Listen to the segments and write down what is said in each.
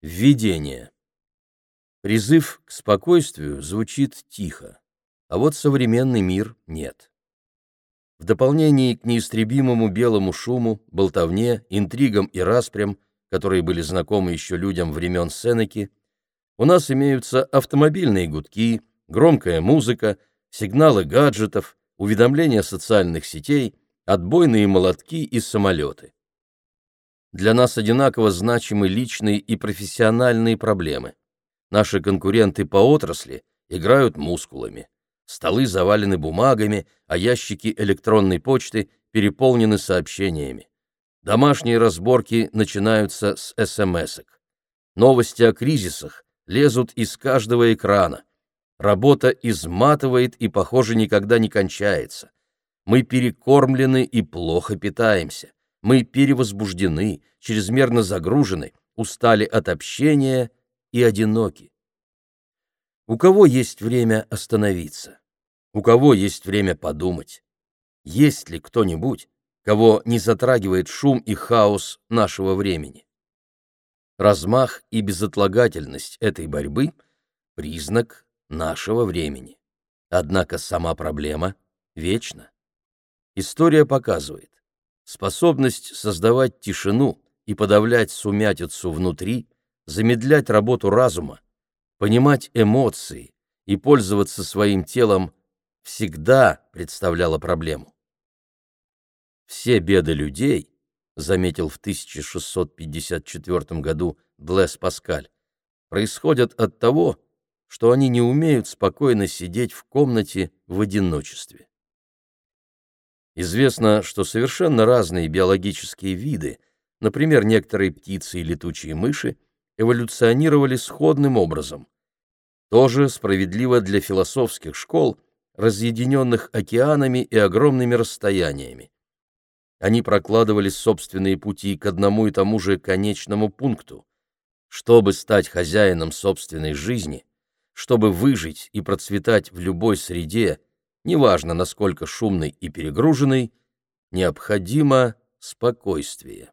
Введение. Призыв к спокойствию звучит тихо, а вот современный мир нет. В дополнение к неистребимому белому шуму, болтовне, интригам и распрям, которые были знакомы еще людям времен Сенеки, у нас имеются автомобильные гудки, громкая музыка, сигналы гаджетов, уведомления социальных сетей, отбойные молотки и самолеты. Для нас одинаково значимы личные и профессиональные проблемы. Наши конкуренты по отрасли играют мускулами. Столы завалены бумагами, а ящики электронной почты переполнены сообщениями. Домашние разборки начинаются с СМСок. Новости о кризисах лезут из каждого экрана. Работа изматывает и, похоже, никогда не кончается. Мы перекормлены и плохо питаемся. Мы перевозбуждены, чрезмерно загружены, устали от общения и одиноки. У кого есть время остановиться? У кого есть время подумать? Есть ли кто-нибудь, кого не затрагивает шум и хаос нашего времени? Размах и безотлагательность этой борьбы — признак нашего времени. Однако сама проблема вечна. История показывает, способность создавать тишину и подавлять сумятицу внутри, замедлять работу разума, понимать эмоции и пользоваться своим телом всегда представляла проблему. Все беды людей, заметил в 1654 году Блэс Паскаль, происходят от того, что они не умеют спокойно сидеть в комнате в одиночестве. Известно, что совершенно разные биологические виды, например, некоторые птицы и летучие мыши, эволюционировали сходным образом. Тоже справедливо для философских школ, разъединенных океанами и огромными расстояниями. Они прокладывали собственные пути к одному и тому же конечному пункту. Чтобы стать хозяином собственной жизни, чтобы выжить и процветать в любой среде, неважно насколько шумной и перегруженной, необходимо спокойствие.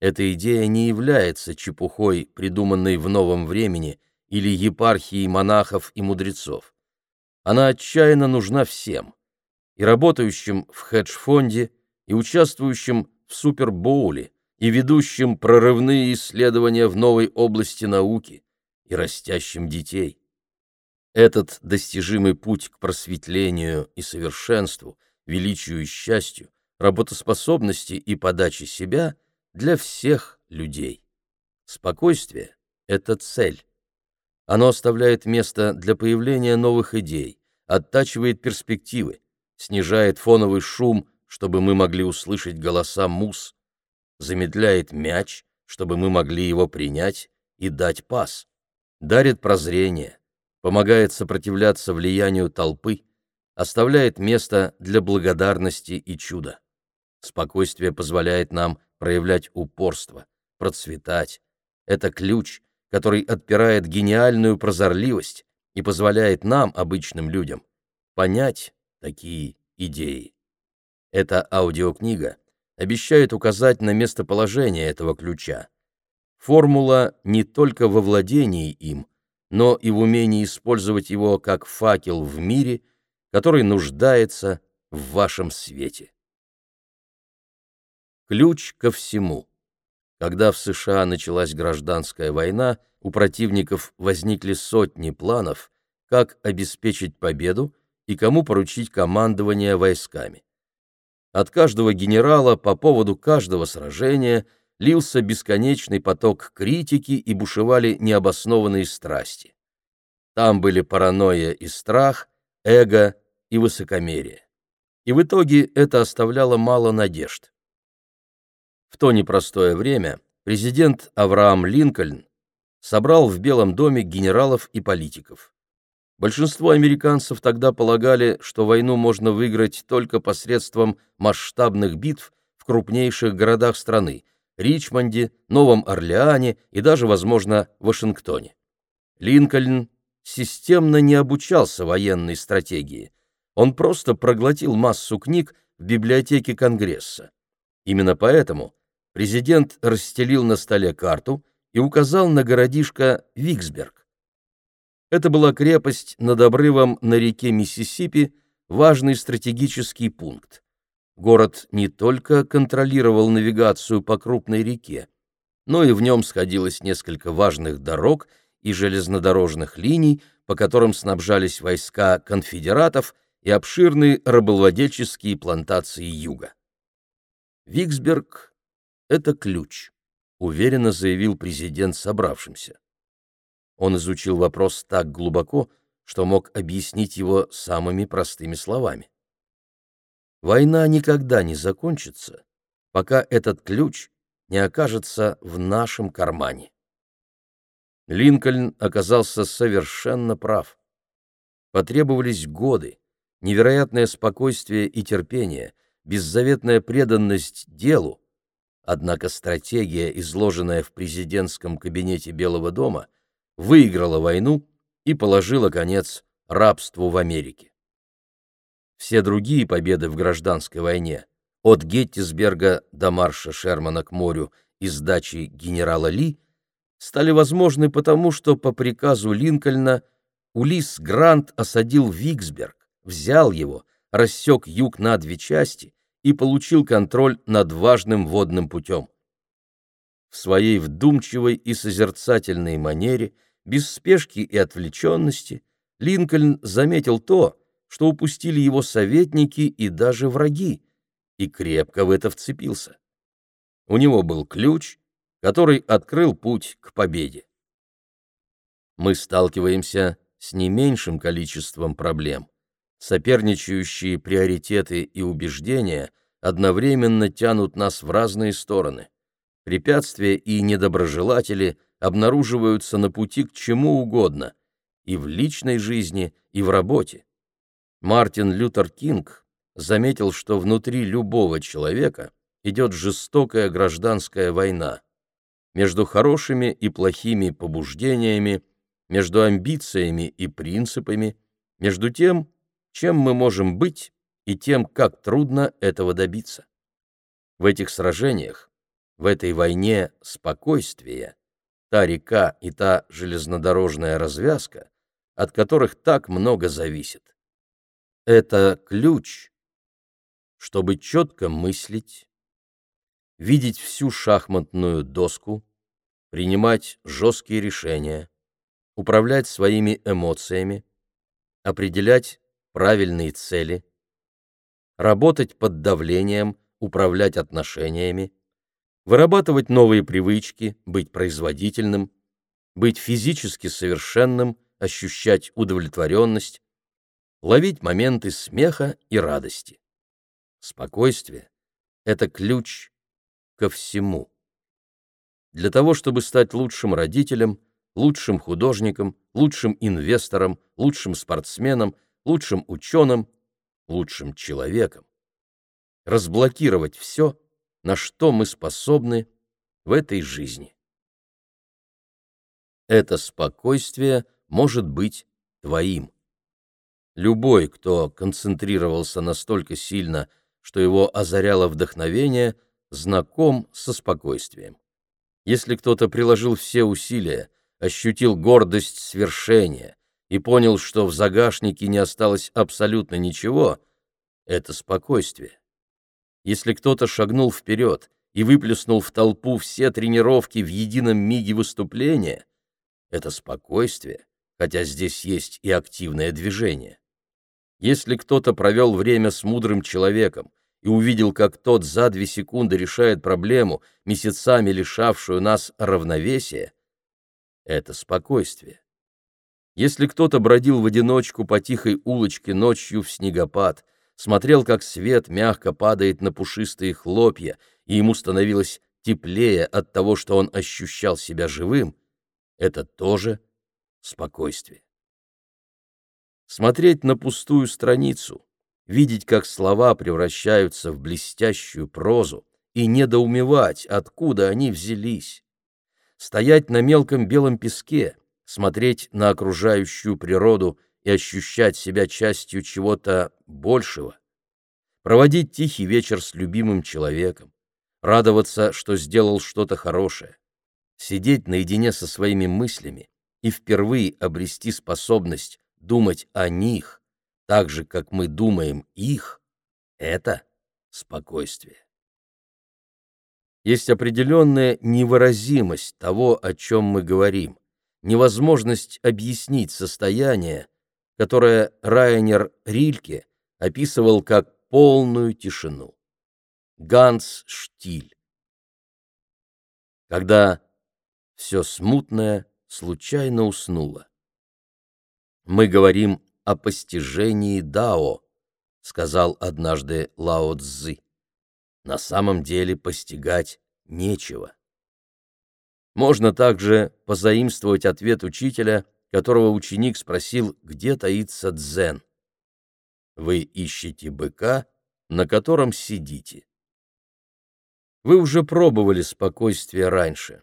Эта идея не является чепухой, придуманной в новом времени или епархией монахов и мудрецов. Она отчаянно нужна всем, и работающим в хедж-фонде, и участвующим в супербоуле, и ведущим прорывные исследования в новой области науки, и растящим детей. Этот достижимый путь к просветлению и совершенству, величию и счастью, работоспособности и подаче себя для всех людей. Спокойствие — это цель. Оно оставляет место для появления новых идей, оттачивает перспективы, снижает фоновый шум, чтобы мы могли услышать голоса мус, замедляет мяч, чтобы мы могли его принять и дать пас, дарит прозрение, помогает сопротивляться влиянию толпы, оставляет место для благодарности и чуда. Спокойствие позволяет нам проявлять упорство, процветать. Это ключ, который отпирает гениальную прозорливость и позволяет нам, обычным людям, понять такие идеи. Эта аудиокнига обещает указать на местоположение этого ключа. Формула не только во владении им, но и в умении использовать его как факел в мире, который нуждается в вашем свете. Ключ ко всему. Когда в США началась гражданская война, у противников возникли сотни планов, как обеспечить победу и кому поручить командование войсками. От каждого генерала по поводу каждого сражения лился бесконечный поток критики и бушевали необоснованные страсти. Там были паранойя и страх, эго и высокомерие. И в итоге это оставляло мало надежд. В то непростое время президент Авраам Линкольн собрал в Белом доме генералов и политиков. Большинство американцев тогда полагали, что войну можно выиграть только посредством масштабных битв в крупнейших городах страны – Ричмонде, Новом Орлеане и даже, возможно, Вашингтоне. Линкольн системно не обучался военной стратегии. Он просто проглотил массу книг в библиотеке Конгресса. Именно поэтому президент расстелил на столе карту и указал на городишко Виксберг. Это была крепость над обрывом на реке Миссисипи, важный стратегический пункт. Город не только контролировал навигацию по крупной реке, но и в нем сходилось несколько важных дорог и железнодорожных линий, по которым снабжались войска конфедератов и обширные рабовладельческие плантации юга. Виксберг — это ключ, уверенно заявил президент собравшимся. Он изучил вопрос так глубоко, что мог объяснить его самыми простыми словами. Война никогда не закончится, пока этот ключ не окажется в нашем кармане. Линкольн оказался совершенно прав. Потребовались годы, невероятное спокойствие и терпение, беззаветная преданность делу, однако стратегия, изложенная в президентском кабинете Белого дома, выиграла войну и положила конец рабству в Америке. Все другие победы в гражданской войне, от Геттисберга до марша Шермана к морю и сдачи генерала Ли, стали возможны потому, что по приказу Линкольна Улисс Грант осадил Виксберг, взял его, рассек юг на две части и получил контроль над важным водным путем. В своей вдумчивой и созерцательной манере, без спешки и отвлеченности, Линкольн заметил то, что упустили его советники и даже враги, и крепко в это вцепился. У него был ключ, который открыл путь к победе. Мы сталкиваемся с не меньшим количеством проблем. Соперничающие приоритеты и убеждения одновременно тянут нас в разные стороны. Препятствия и недоброжелатели обнаруживаются на пути к чему угодно, и в личной жизни, и в работе. Мартин Лютер Кинг заметил, что внутри любого человека идет жестокая гражданская война между хорошими и плохими побуждениями, между амбициями и принципами, между тем, чем мы можем быть, и тем, как трудно этого добиться. В этих сражениях, в этой войне спокойствия, та река и та железнодорожная развязка, от которых так много зависит. Это ключ, чтобы четко мыслить, видеть всю шахматную доску, принимать жесткие решения, управлять своими эмоциями, определять правильные цели, работать под давлением, управлять отношениями, вырабатывать новые привычки, быть производительным, быть физически совершенным, ощущать удовлетворенность, ловить моменты смеха и радости. Спокойствие — это ключ ко всему. Для того, чтобы стать лучшим родителем, лучшим художником, лучшим инвестором, лучшим спортсменом, лучшим ученым, лучшим человеком. Разблокировать все, на что мы способны в этой жизни. Это спокойствие может быть твоим. Любой, кто концентрировался настолько сильно, что его озаряло вдохновение, знаком со спокойствием. Если кто-то приложил все усилия, ощутил гордость свершения и понял, что в загашнике не осталось абсолютно ничего, это спокойствие. Если кто-то шагнул вперед и выплеснул в толпу все тренировки в едином миге выступления, это спокойствие, хотя здесь есть и активное движение. Если кто-то провел время с мудрым человеком и увидел, как тот за две секунды решает проблему, месяцами лишавшую нас равновесия, это спокойствие. Если кто-то бродил в одиночку по тихой улочке ночью в снегопад, смотрел, как свет мягко падает на пушистые хлопья, и ему становилось теплее от того, что он ощущал себя живым, это тоже спокойствие смотреть на пустую страницу, видеть, как слова превращаются в блестящую прозу, и недоумевать, откуда они взялись. Стоять на мелком белом песке, смотреть на окружающую природу и ощущать себя частью чего-то большего. Проводить тихий вечер с любимым человеком, радоваться, что сделал что-то хорошее. сидеть наедине со своими мыслями и впервые обрести способность думать о них, так же, как мы думаем их, это спокойствие. Есть определенная невыразимость того, о чем мы говорим, невозможность объяснить состояние, которое Райнер Рильке описывал как полную тишину. Ганс Штиль. Когда все смутное случайно уснуло. Мы говорим о постижении Дао, сказал однажды Лао Цзы. На самом деле постигать нечего. Можно также позаимствовать ответ учителя, которого ученик спросил, где таится дзен. Вы ищете быка, на котором сидите. Вы уже пробовали спокойствие раньше.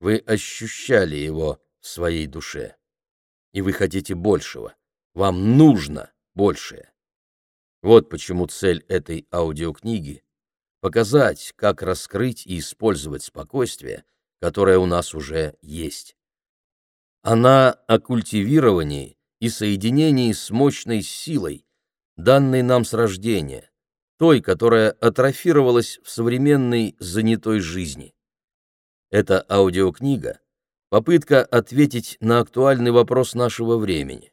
Вы ощущали его в своей душе. И вы хотите большего. Вам нужно большее. Вот почему цель этой аудиокниги — показать, как раскрыть и использовать спокойствие, которое у нас уже есть. Она о культивировании и соединении с мощной силой, данной нам с рождения, той, которая атрофировалась в современной занятой жизни. Эта аудиокнига — попытка ответить на актуальный вопрос нашего времени.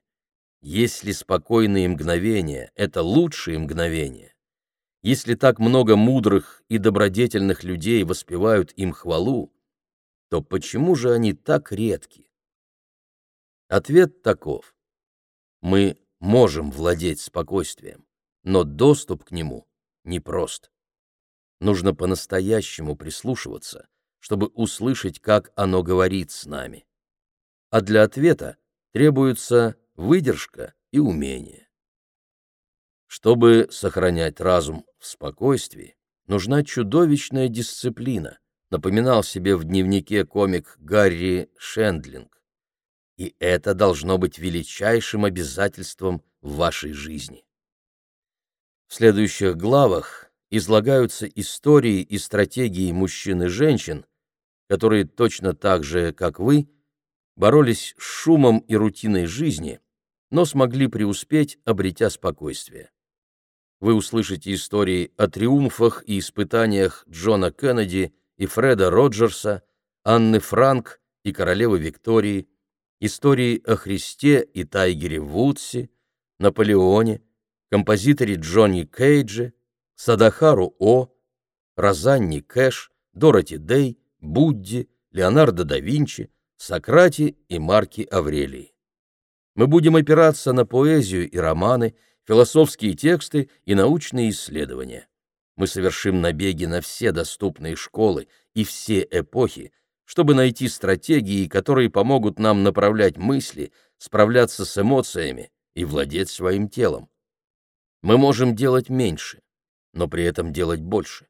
Если спокойные мгновения — это лучшие мгновения, если так много мудрых и добродетельных людей воспевают им хвалу, то почему же они так редки? Ответ таков. Мы можем владеть спокойствием, но доступ к нему непрост. Нужно по-настоящему прислушиваться, чтобы услышать, как оно говорит с нами. А для ответа требуется выдержка и умение. Чтобы сохранять разум в спокойствии, нужна чудовищная дисциплина, напоминал себе в дневнике комик Гарри Шендлинг. И это должно быть величайшим обязательством в вашей жизни. В следующих главах излагаются истории и стратегии мужчин и женщин, которые точно так же, как вы, боролись с шумом и рутиной жизни, но смогли преуспеть, обретя спокойствие. Вы услышите истории о триумфах и испытаниях Джона Кеннеди и Фреда Роджерса, Анны Франк и королевы Виктории, истории о Христе и Тайгере Вудсе, Наполеоне, композиторе Джонни Кейдже, Садахару О, Розанни Кэш, Дороти Дэй, Будди, Леонардо да Винчи, Сократе и Марке Аврелии. Мы будем опираться на поэзию и романы, философские тексты и научные исследования. Мы совершим набеги на все доступные школы и все эпохи, чтобы найти стратегии, которые помогут нам направлять мысли, справляться с эмоциями и владеть своим телом. Мы можем делать меньше, но при этом делать больше,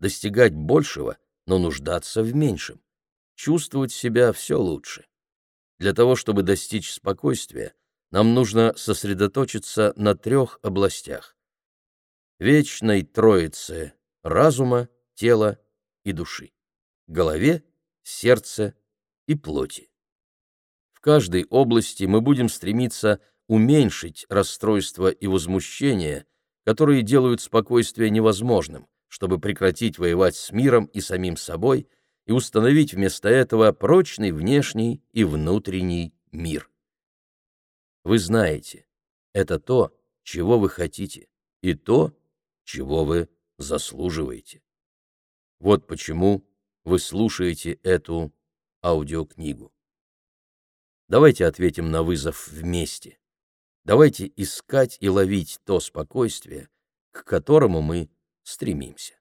достигать большего, но нуждаться в меньшем, чувствовать себя все лучше. Для того, чтобы достичь спокойствия, нам нужно сосредоточиться на трех областях вечной троице разума, тела и души, голове, сердце и плоти. В каждой области мы будем стремиться уменьшить расстройства и возмущения, которые делают спокойствие невозможным, чтобы прекратить воевать с миром и самим собой и установить вместо этого прочный внешний и внутренний мир. Вы знаете, это то, чего вы хотите, и то, чего вы заслуживаете. Вот почему вы слушаете эту аудиокнигу. Давайте ответим на вызов вместе. Давайте искать и ловить то спокойствие, к которому мы стремимся.